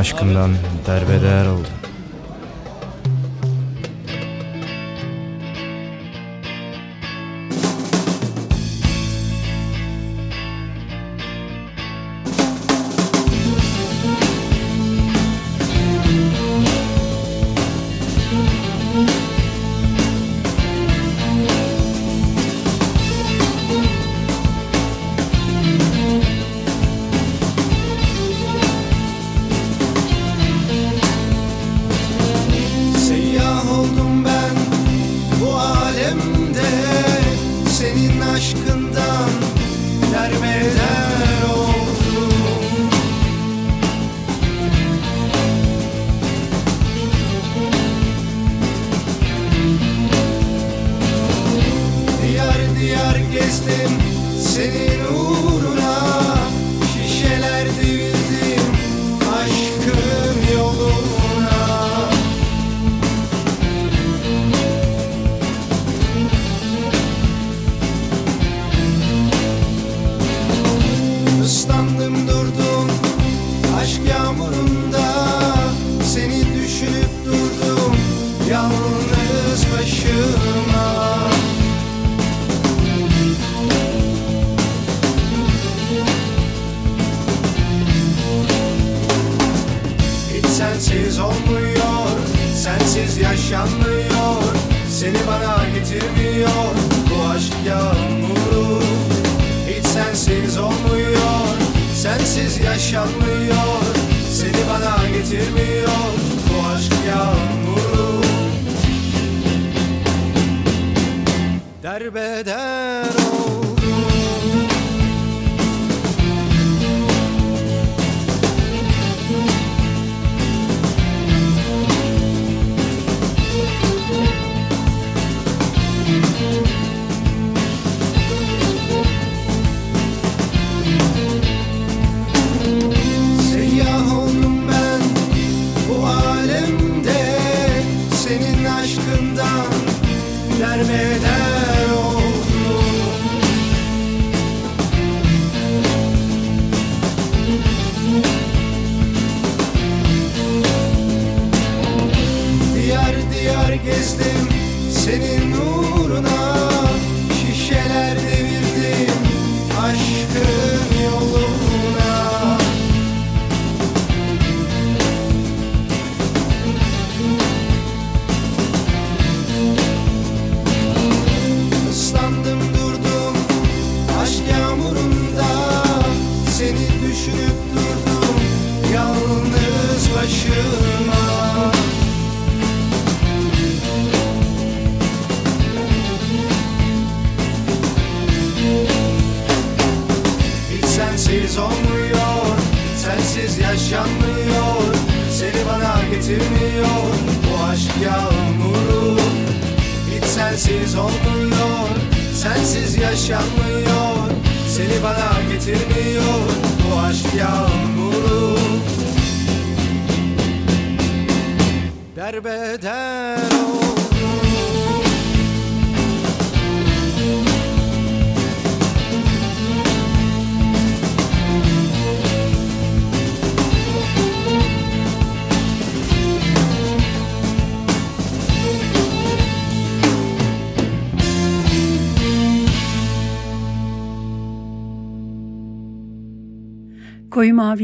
aşkından derbeder oldum.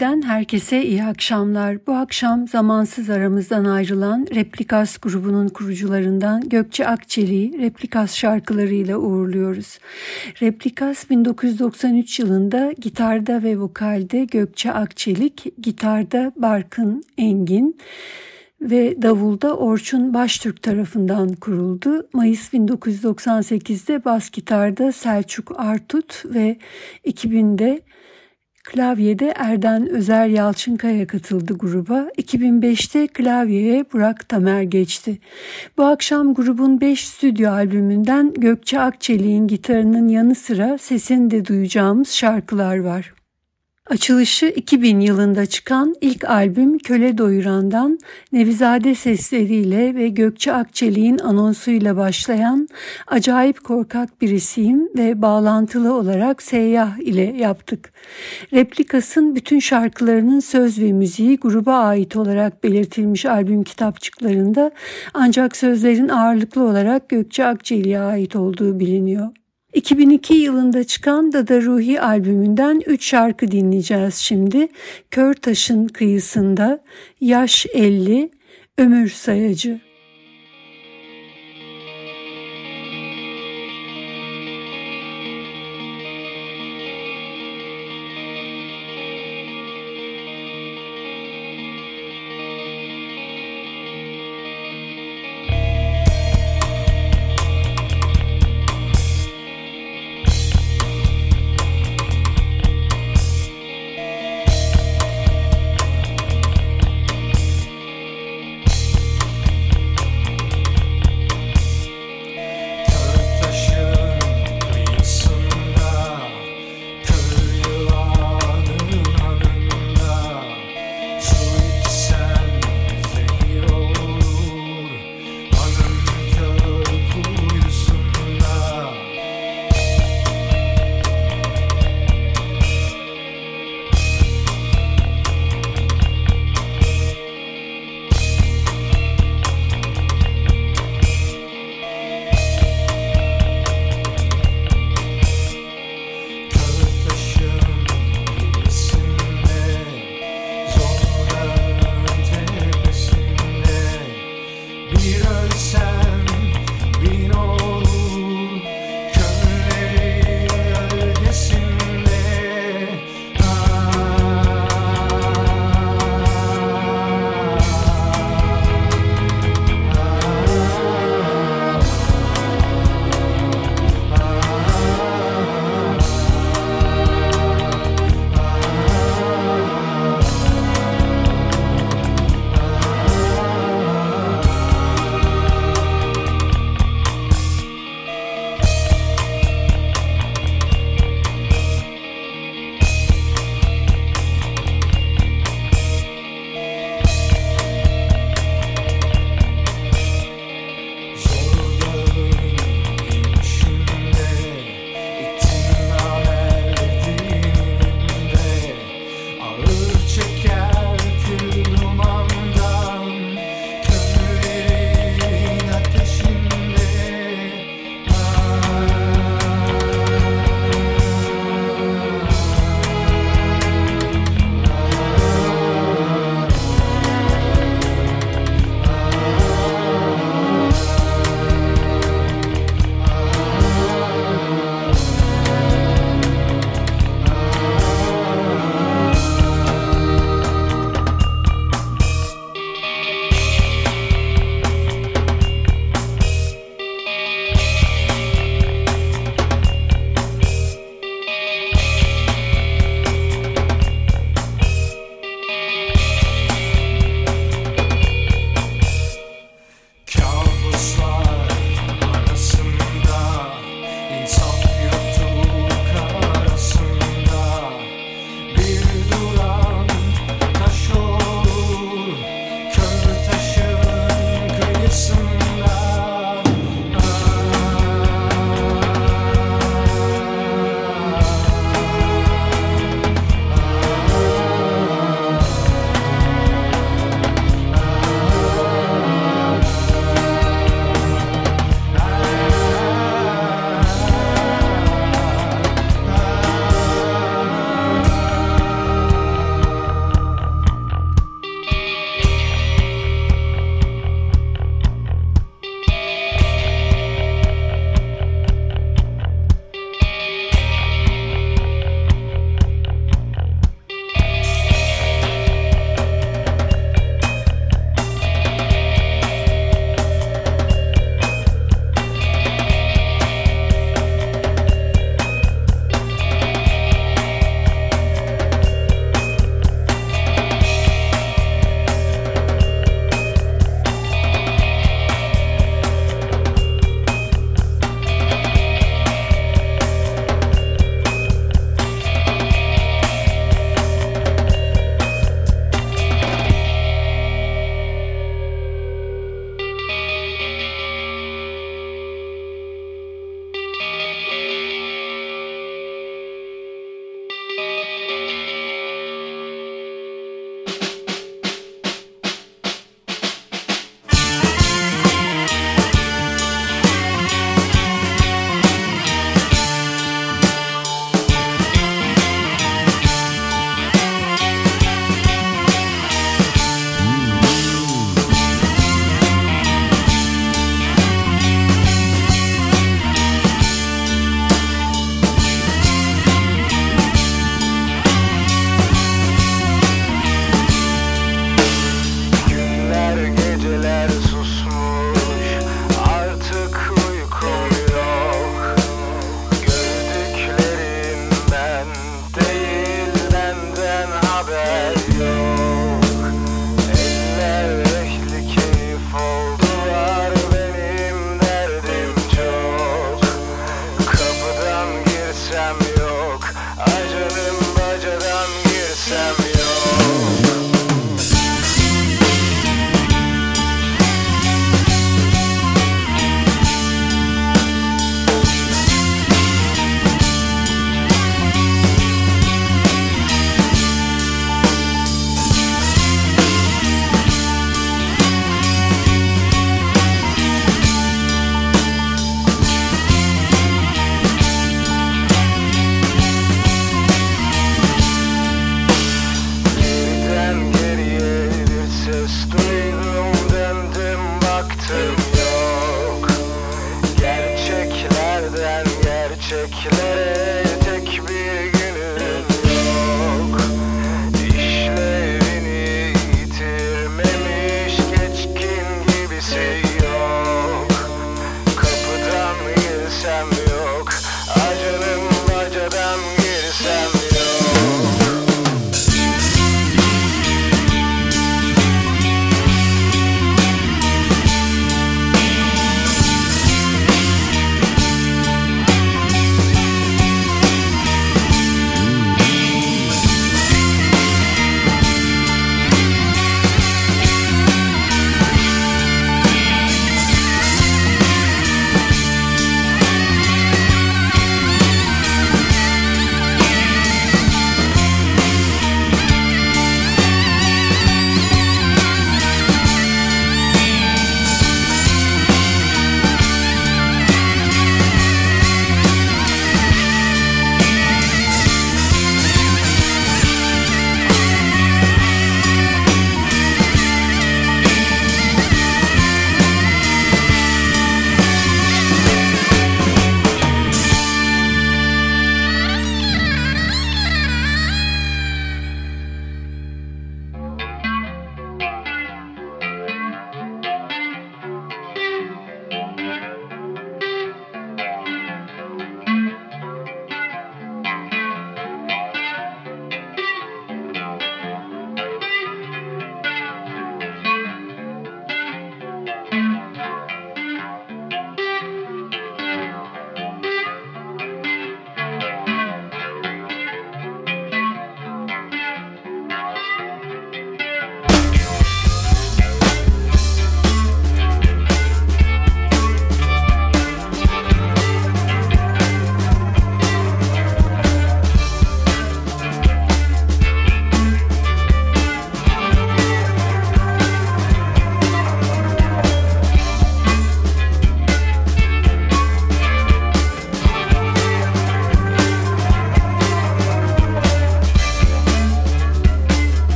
Mavi'den herkese iyi akşamlar. Bu akşam zamansız aramızdan ayrılan Replikas grubunun kurucularından Gökçe Akçeli'yi Replikas şarkılarıyla uğurluyoruz. Replikas 1993 yılında gitarda ve vokalde Gökçe Akçelik, gitarda Barkın Engin, ve davulda Orçun Baştürk tarafından kuruldu. Mayıs 1998'de bas gitarda Selçuk Artut ve 2000'de Klavyede Erden Özer Yalçınkaya katıldı gruba. 2005'te klavyeye Burak Tamer geçti. Bu akşam grubun 5 stüdyo albümünden Gökçe Akçelik'in gitarının yanı sıra sesini de duyacağımız şarkılar var. Açılışı 2000 yılında çıkan ilk albüm Köle Doyuran'dan Nevizade sesleriyle ve Gökçe Akçelik'in anonsuyla başlayan Acayip Korkak Birisiyim ve bağlantılı olarak Seyyah ile yaptık. Replikas'ın bütün şarkılarının söz ve müziği gruba ait olarak belirtilmiş albüm kitapçıklarında ancak sözlerin ağırlıklı olarak Gökçe Akçelik'e ait olduğu biliniyor. 2002 yılında çıkan Dada Ruhi albümünden 3 şarkı dinleyeceğiz şimdi. Kör Taş'ın kıyısında, Yaş 50, Ömür Sayacı.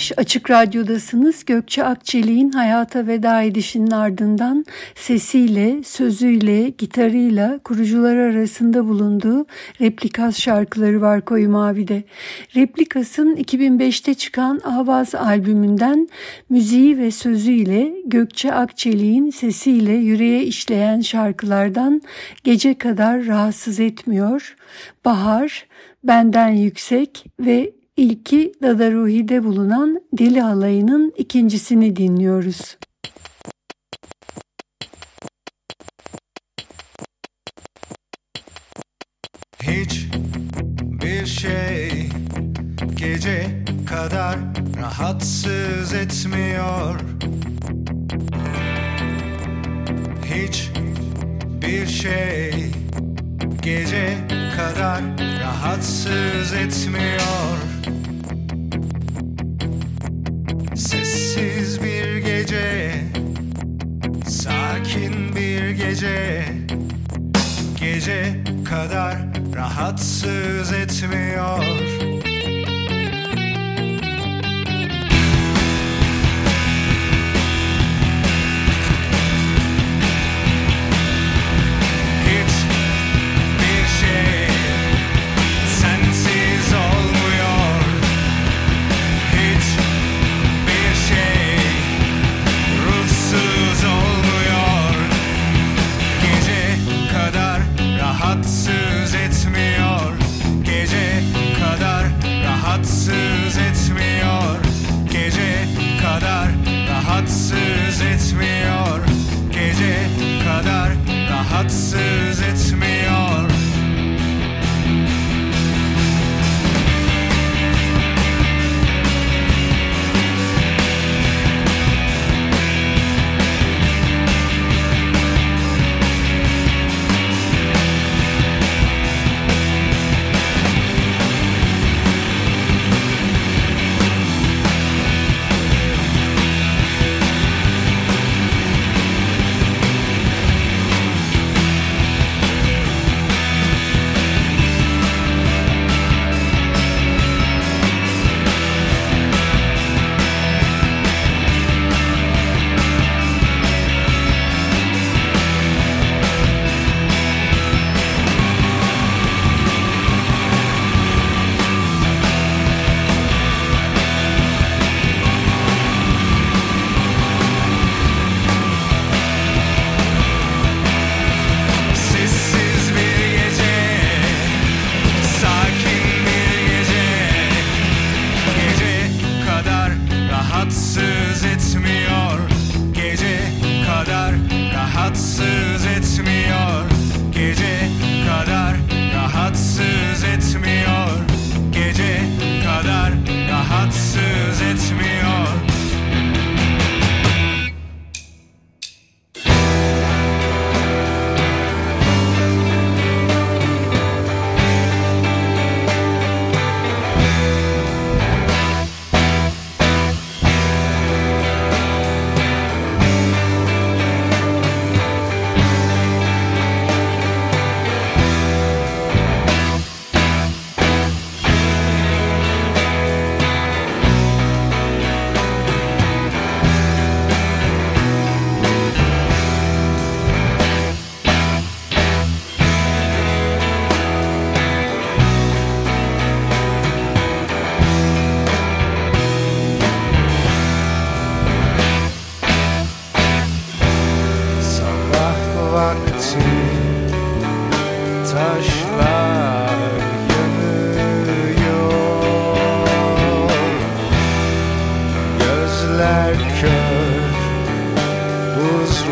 95 Açık Radyo'dasınız. Gökçe Akçelik'in hayata veda edişinin ardından sesiyle, sözüyle, gitarıyla kurucular arasında bulunduğu Replikas şarkıları var Koyu Mavi'de. Replikas'ın 2005'te çıkan Avaz albümünden müziği ve sözüyle Gökçe Akçelik'in sesiyle yüreğe işleyen şarkılardan Gece Kadar Rahatsız Etmiyor, Bahar, Benden Yüksek ve İlki Dada Ruhi'de bulunan Deli Halayı'nın ikincisini dinliyoruz. Hiç bir şey gece kadar rahatsız etmiyor Hiç bir şey gece kadar rahatsız etmiyor Sakin bir gece Gece kadar rahatsız etmiyor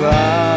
lá.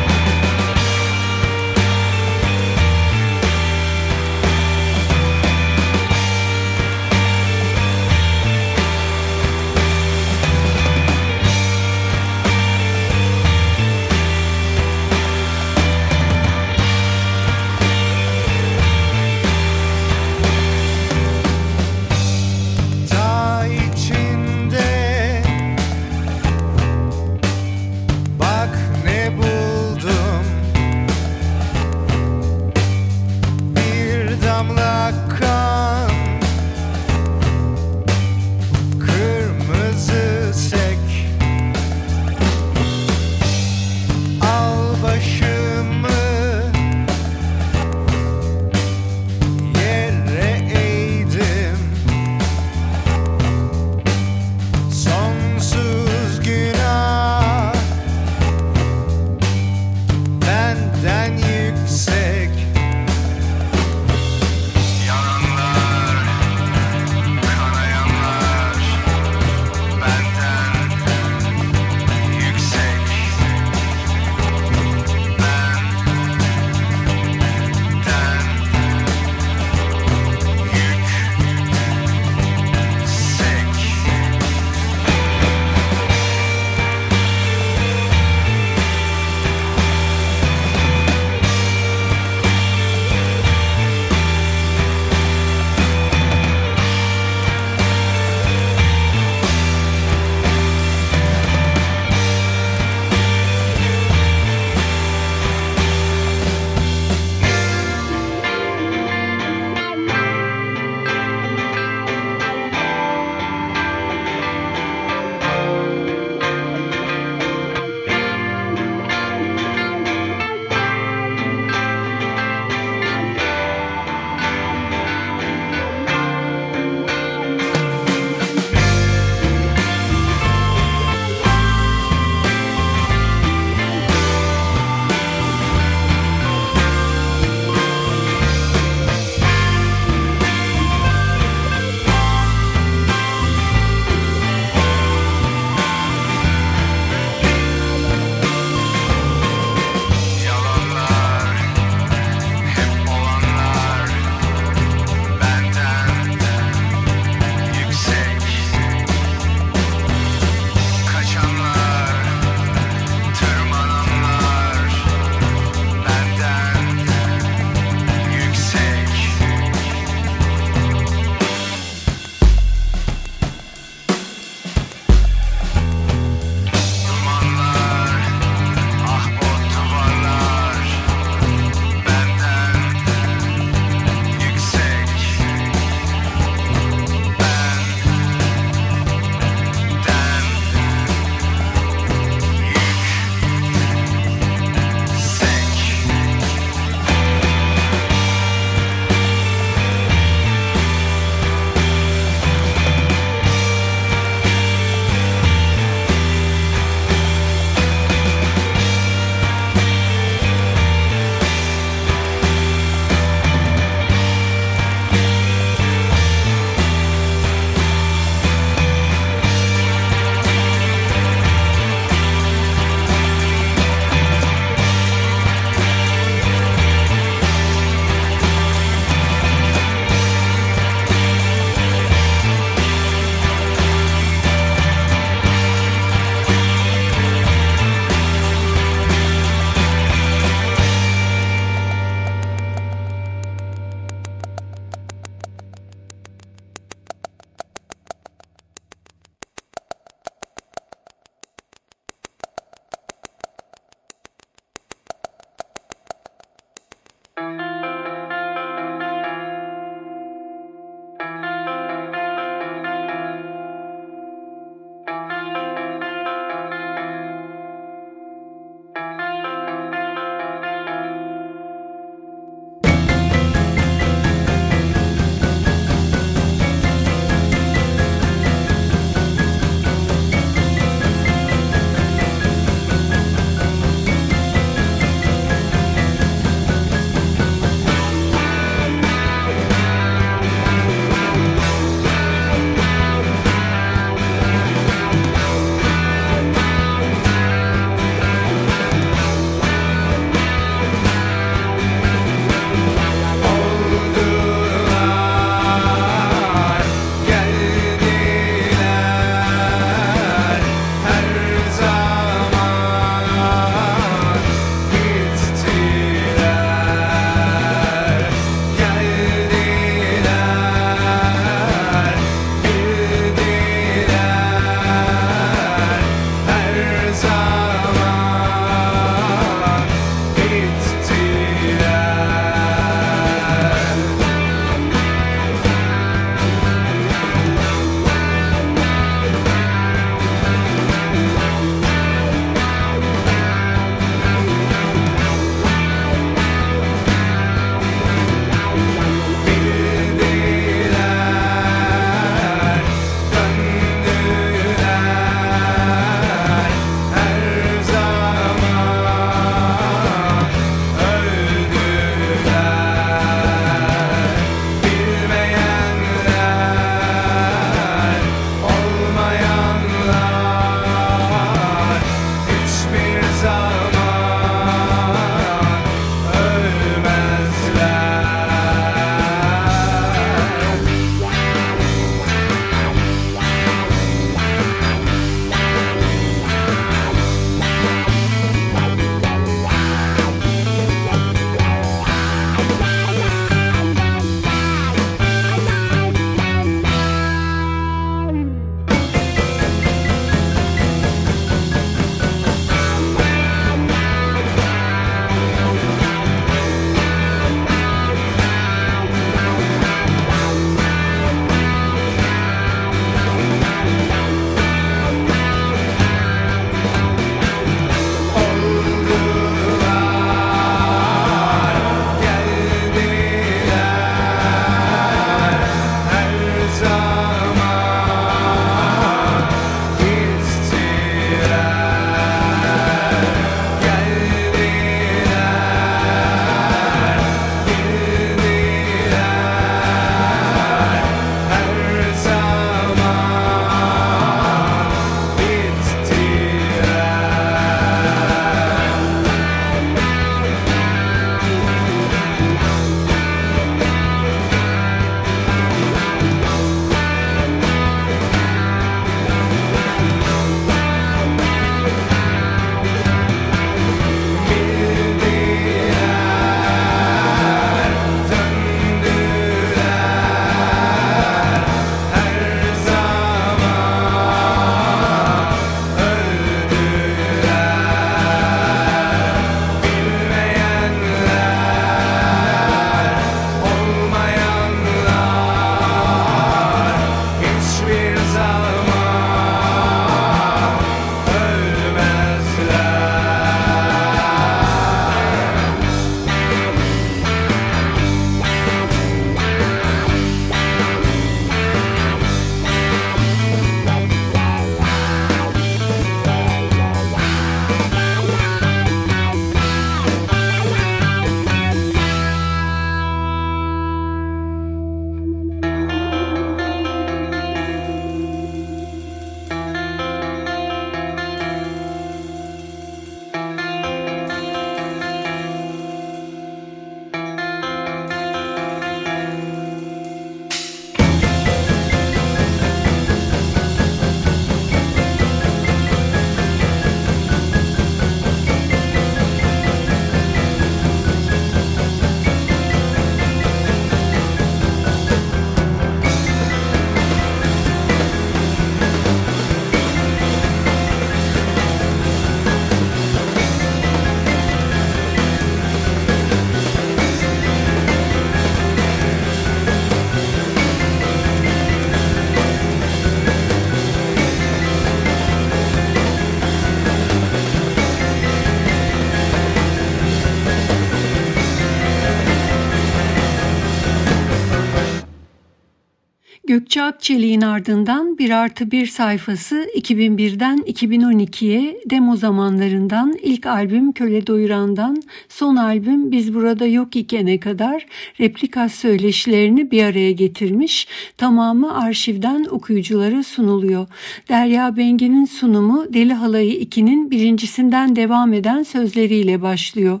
Gökçe Akçelik'in ardından bir artı bir sayfası 2001'den 2012'ye demo zamanlarından ilk albüm Köle Doyuran'dan son albüm Biz Burada Yok İken'e kadar replikas söyleşilerini bir araya getirmiş. Tamamı arşivden okuyuculara sunuluyor. Derya Bengi'nin sunumu Deli Halayı 2'nin birincisinden devam eden sözleriyle başlıyor.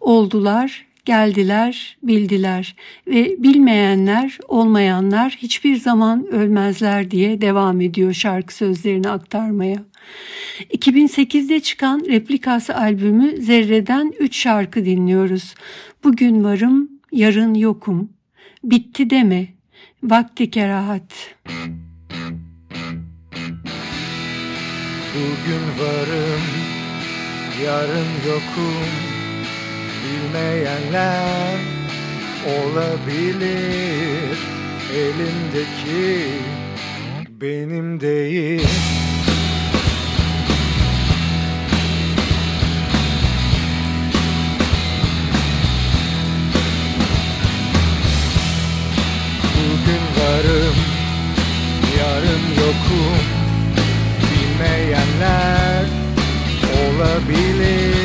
Oldular, geldiler, bildiler ve bilmeyenler, olmayanlar hiçbir zaman ölmezler diye devam ediyor şarkı sözlerini aktarmaya. 2008'de çıkan Replikası albümü Zerre'den 3 şarkı dinliyoruz. Bugün varım, yarın yokum. Bitti deme, vakti kerahat. Bugün varım, yarın yokum Bilmeyenler olabilir. Elimdeki benim değil. Bugün varım, yarın yokum. Bilmeyenler olabilir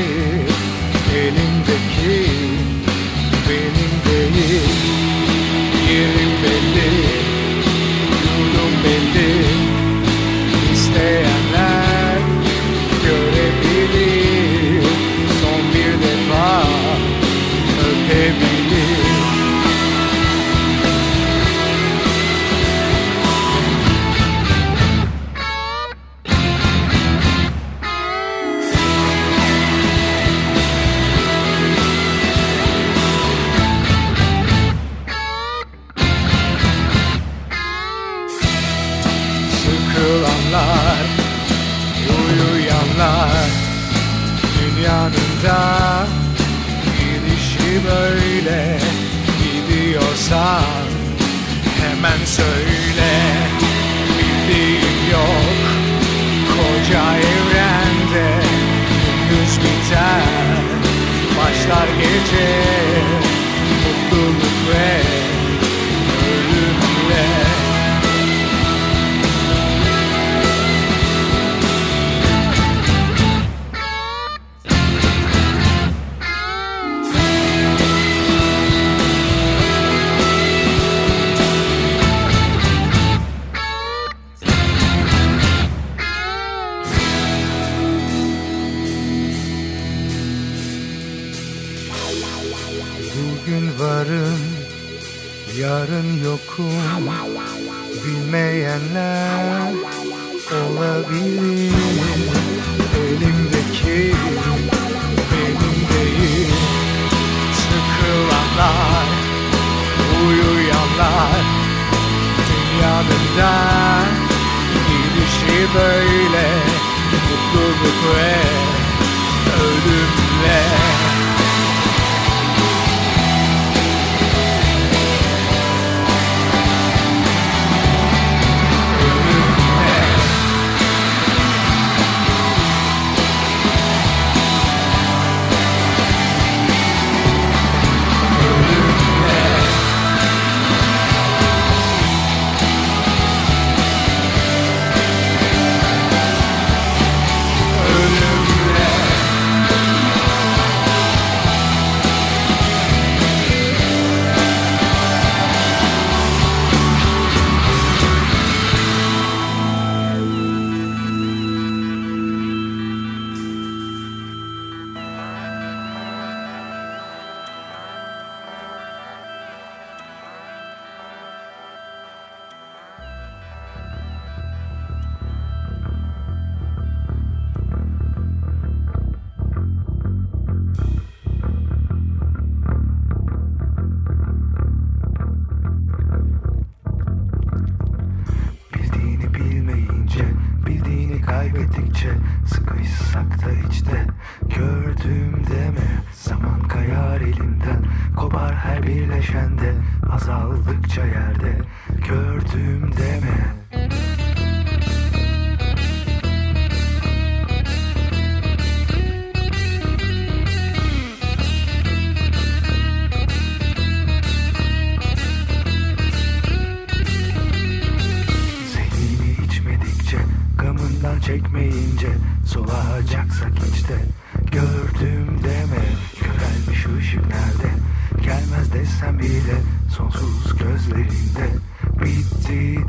gözlerinde Bitti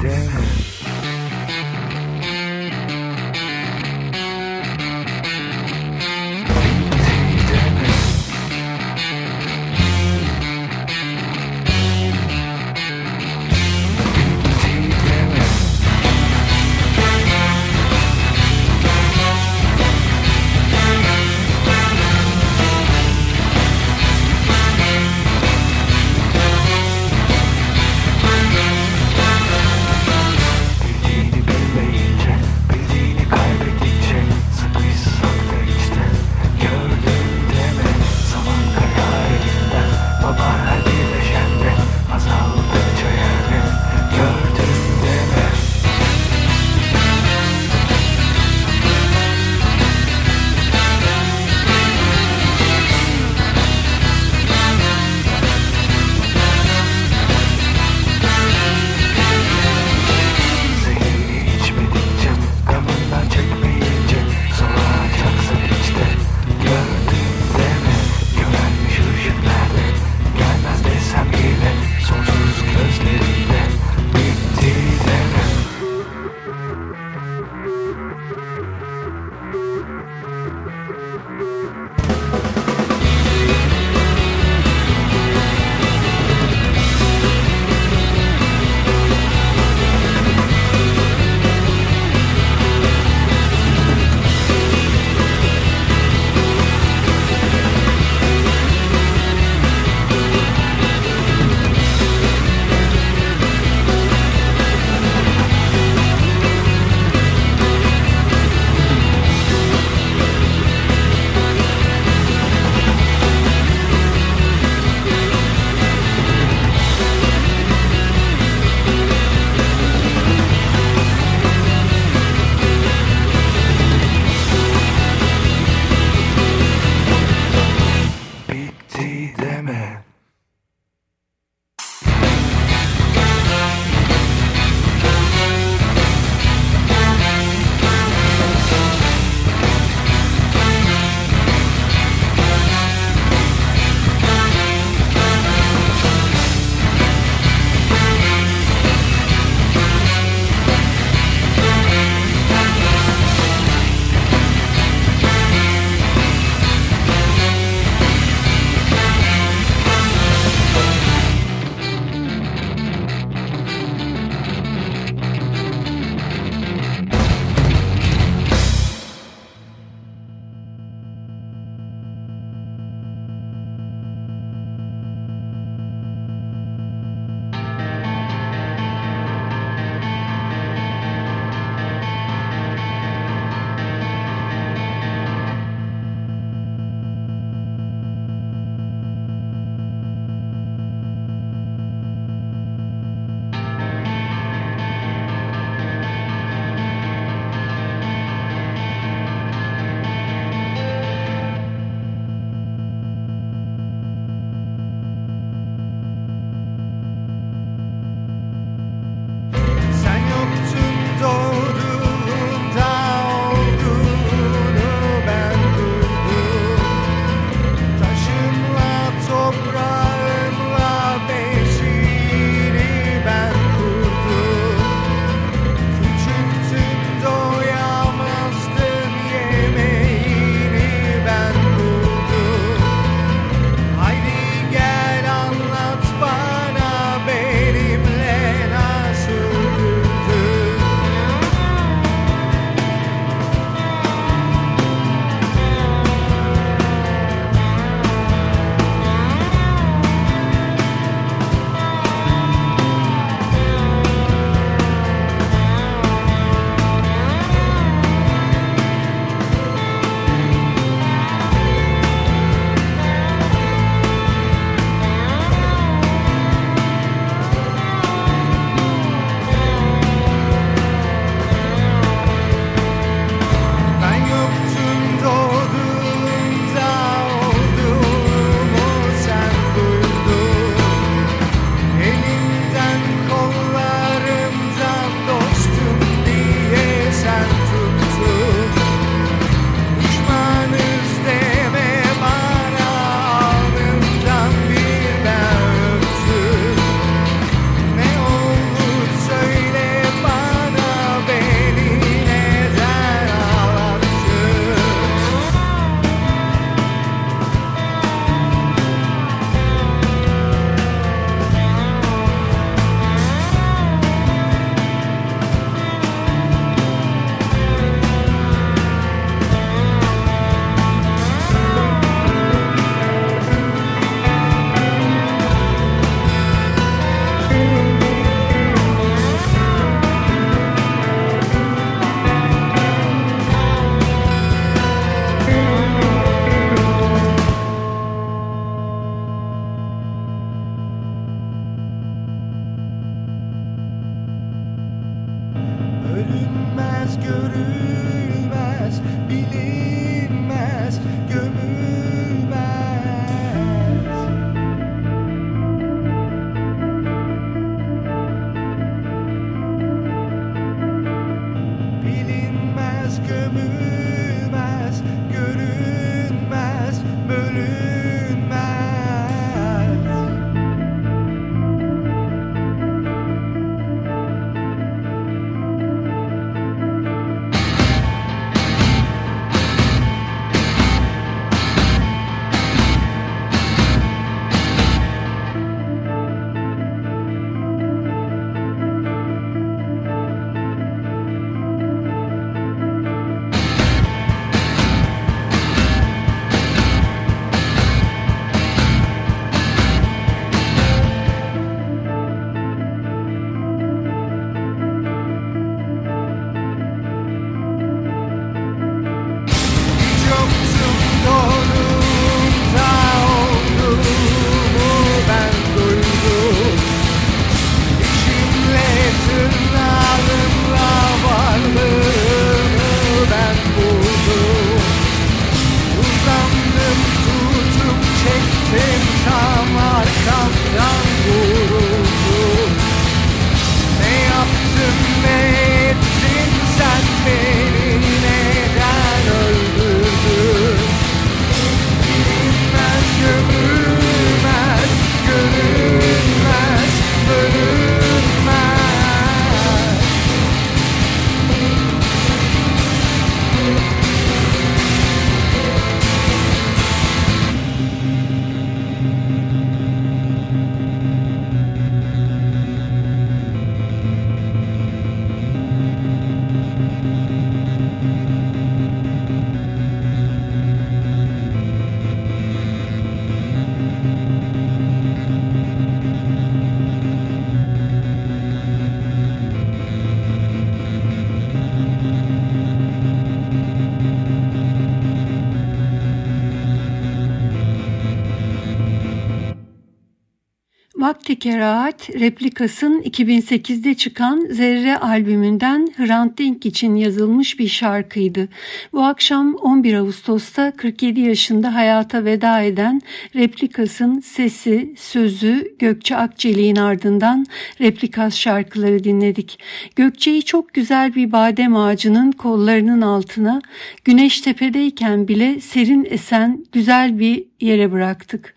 Vakti Kerahat replikasın 2008'de çıkan Zerre albümünden Hrant Dink için yazılmış bir şarkıydı. Bu akşam 11 Ağustos'ta 47 yaşında hayata veda eden replikasın sesi, sözü Gökçe Akçelik'in ardından replikas şarkıları dinledik. Gökçe'yi çok güzel bir badem ağacının kollarının altına güneş tepedeyken bile serin esen güzel bir yere bıraktık.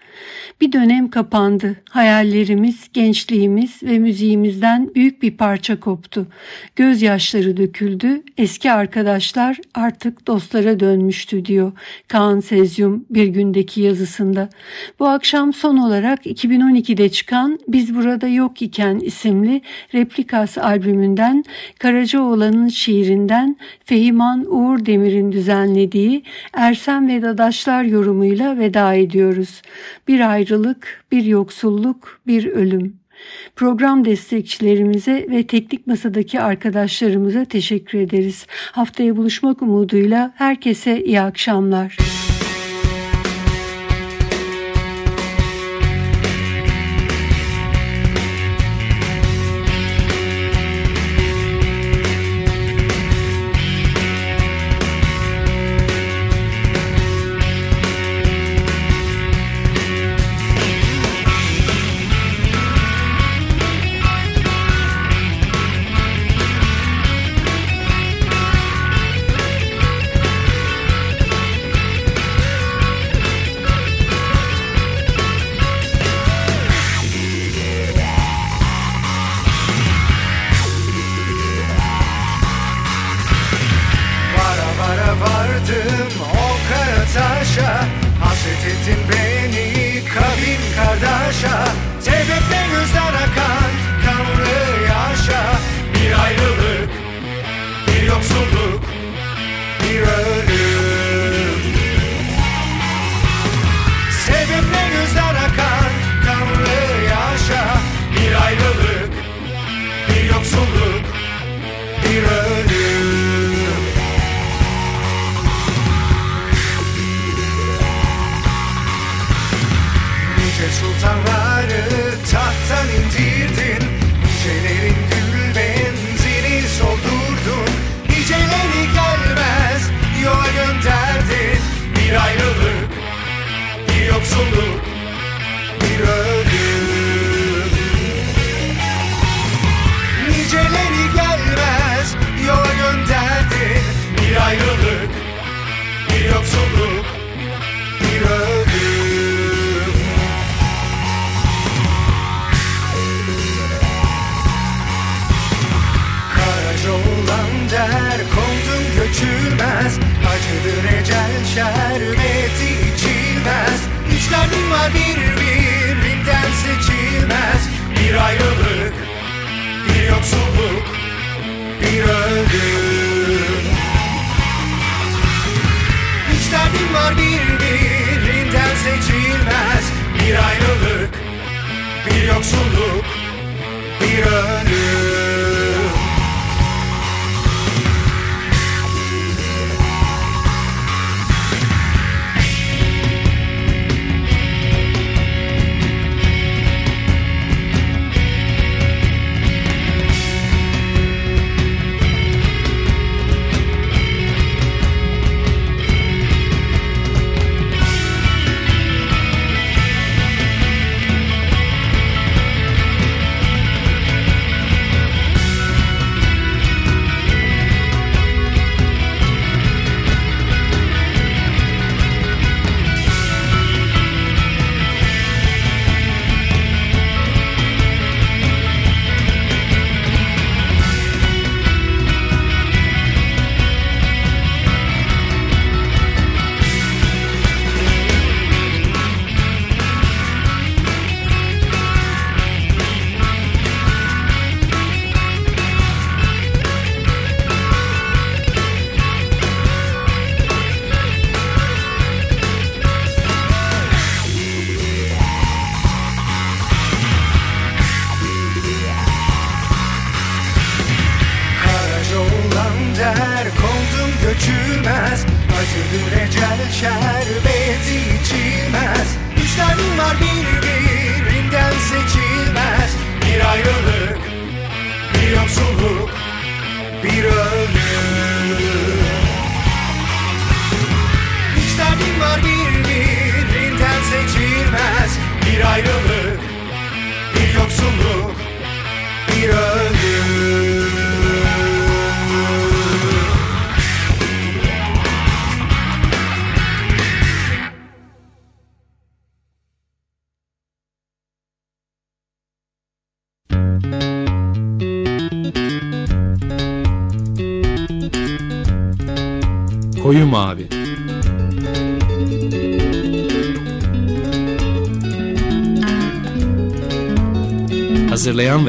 Bir dönem kapandı. Hayallerimiz, gençliğimiz ve müziğimizden büyük bir parça koptu. Gözyaşları döküldü. Eski arkadaşlar artık dostlara dönmüştü diyor Kaan Sezyum bir gündeki yazısında. Bu akşam son olarak 2012'de çıkan Biz Burada Yok iken isimli Replikas albümünden Karacaoğlan'ın şiirinden Fehiman Uğur Demir'in düzenlediği Ersen ve Dadaşlar yorumuyla veda ediyoruz. Bir ayrılık, bir yoksulluk, bir ölüm. Program destekçilerimize ve teknik masadaki arkadaşlarımıza teşekkür ederiz. Haftaya buluşmak umuduyla herkese iyi akşamlar.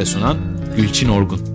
Sunan Gülçin Orgun